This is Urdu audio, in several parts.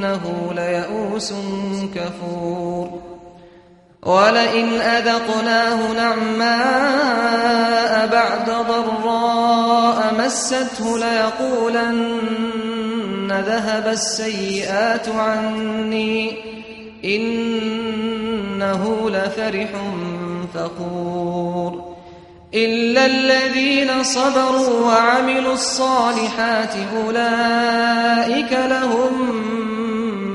إنه ليئوس كفور. ولئن أذقناه نعماء بعد ضراء مسته ليقولن ذهب السيئات عني. إنه لفرح فخور. إلا الذين صبروا وعملوا الصالحات أولئك لهم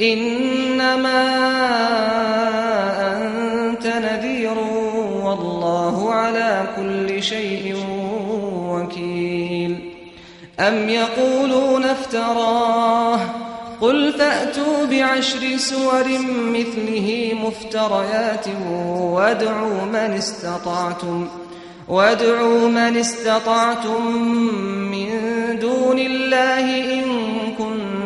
إنما أنت نذير والله على كل شيء وكيل. أم يقولون افتراه؟ قل فأتوا بعشر سور مثله مفتريات وادعوا من استطعتم، وادعوا من استطعتم من دون الله إن كنتم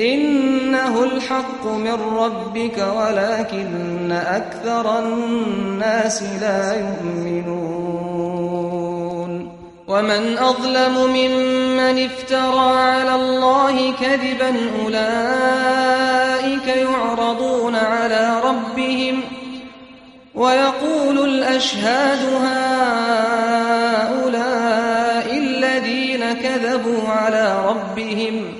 إنه الحق من ربك ولكن أكثر الناس لا يؤمنون. ومن أظلم ممن افترى على الله كذبا أولئك يعرضون على ربهم ويقول الأشهاد هؤلاء الذين كذبوا على ربهم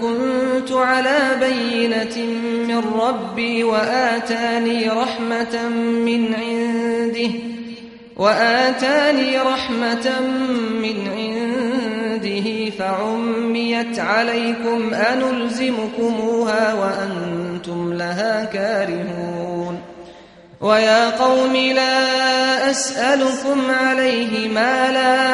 كنت على بينة من ربي وآتاني رحمة من عنده، وآتاني رحمة من عنده، فعميت عليكم أنلزمكموها وأنتم لها كارهون. ويا قوم لا أسألكم عليه مالا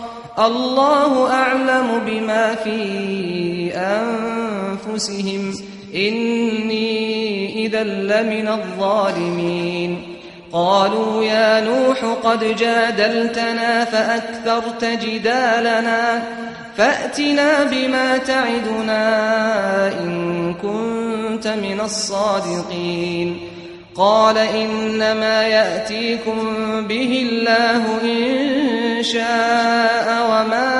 الله أعلم بما في أنفسهم إني إذا لمن الظالمين قالوا يا نوح قد جادلتنا فأكثرت جدالنا فأتنا بما تعدنا إن كنت من الصادقين قال إنما يأتيكم به الله إن شاء وما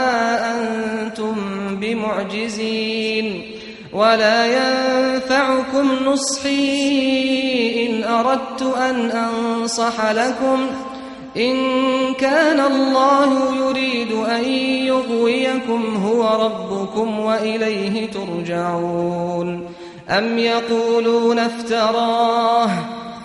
أنتم بمعجزين ولا ينفعكم نصحي إن أردت أن أنصح لكم إن كان الله يريد أن يغويكم هو ربكم وإليه ترجعون أم يقولون افتراه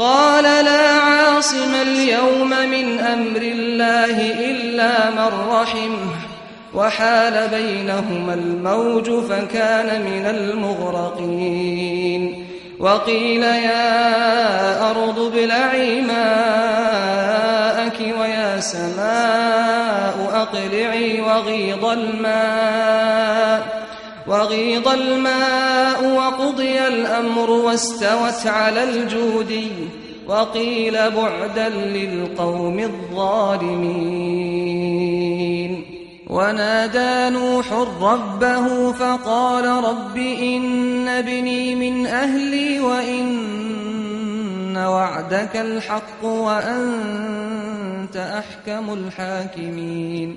قال لا عاصم اليوم من أمر الله إلا من رحمه وحال بينهما الموج فكان من المغرقين وقيل يا أرض ابلعي ماءك ويا سماء أقلعي وغيض الماء وغيض الماء وقضي الأمر واستوت على الجودي وقيل بعدا للقوم الظالمين. ونادى نوح ربه فقال رب إن ابني من أهلي وإن وعدك الحق وأنت أحكم الحاكمين.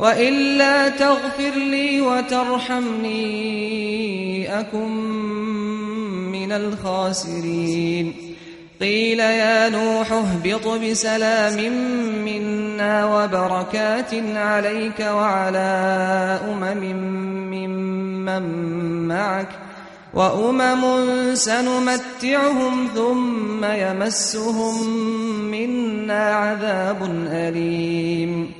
وإلا تغفر لي وترحمني أكن من الخاسرين قيل يا نوح اهبط بسلام منا وبركات عليك وعلى أمم ممن معك وأمم سنمتعهم ثم يمسهم منا عذاب أليم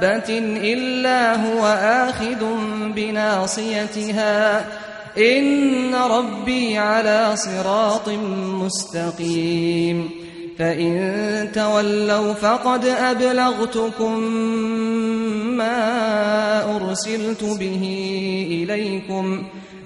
دابة إلا هو آخذ بناصيتها إن ربي على صراط مستقيم فإن تولوا فقد أبلغتكم ما أرسلت به إليكم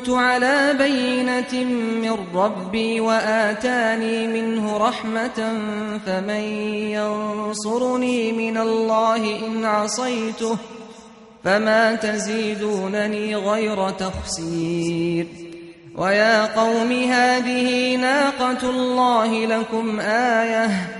كنت على بينة من ربي وآتاني منه رحمة فمن ينصرني من الله إن عصيته فما تزيدونني غير تخسير ويا قوم هذه ناقة الله لكم آية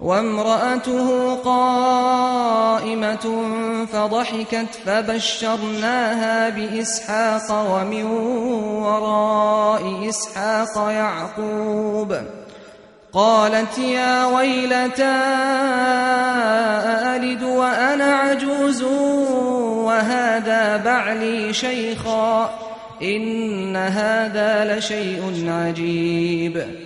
وامرأته قائمة فضحكت فبشرناها بإسحاق ومن وراء إسحاق يعقوب. قالت يا ويلتا ألد وأنا عجوز؟ وهذا بعلي شيخا، إن هذا لشيء عجيب.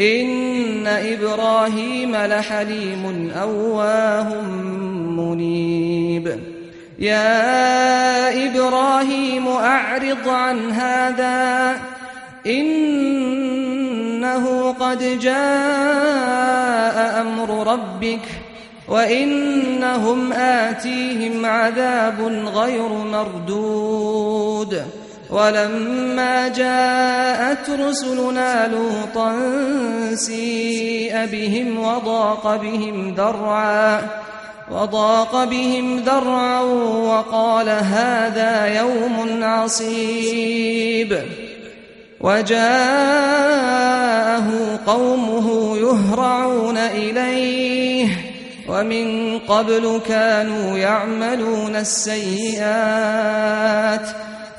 إن إبراهيم لحليم أواه منيب. يا إبراهيم أعرض عن هذا. إنه قد جاء أمر ربك وإنهم آتيهم عذاب غير مردود. ولما جاءت رسلنا لوطا سيء بهم وضاق بهم ذرعا، وضاق بهم ذرعا وقال هذا يوم عصيب. وجاءه قومه يهرعون إليه، ومن قبل كانوا يعملون السيئات.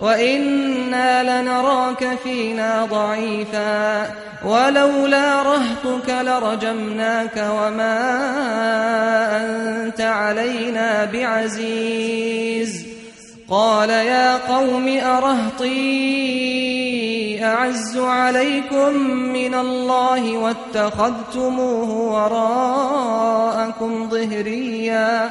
وإنا لنراك فينا ضعيفا ولولا رهتك لرجمناك وما أنت علينا بعزيز قال يا قوم أرهطي أعز عليكم من الله واتخذتموه وراءكم ظهريا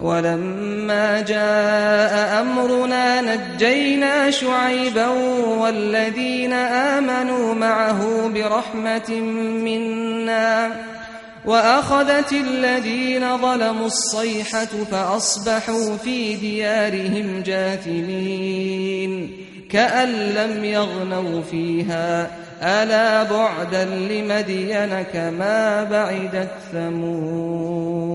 ولما جاء أمرنا نجينا شعيبا والذين آمنوا معه برحمة منا وأخذت الذين ظلموا الصيحة فأصبحوا في ديارهم جاثمين كأن لم يغنوا فيها ألا بعدا لمدين كما بعدت ثمود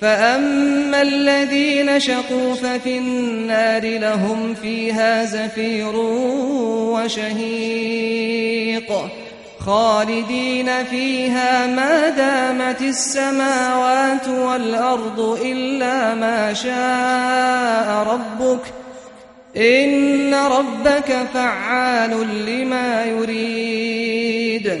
فأما الذين شقوا ففي النار لهم فيها زفير وشهيق خالدين فيها ما دامت السماوات والأرض إلا ما شاء ربك إن ربك فعال لما يريد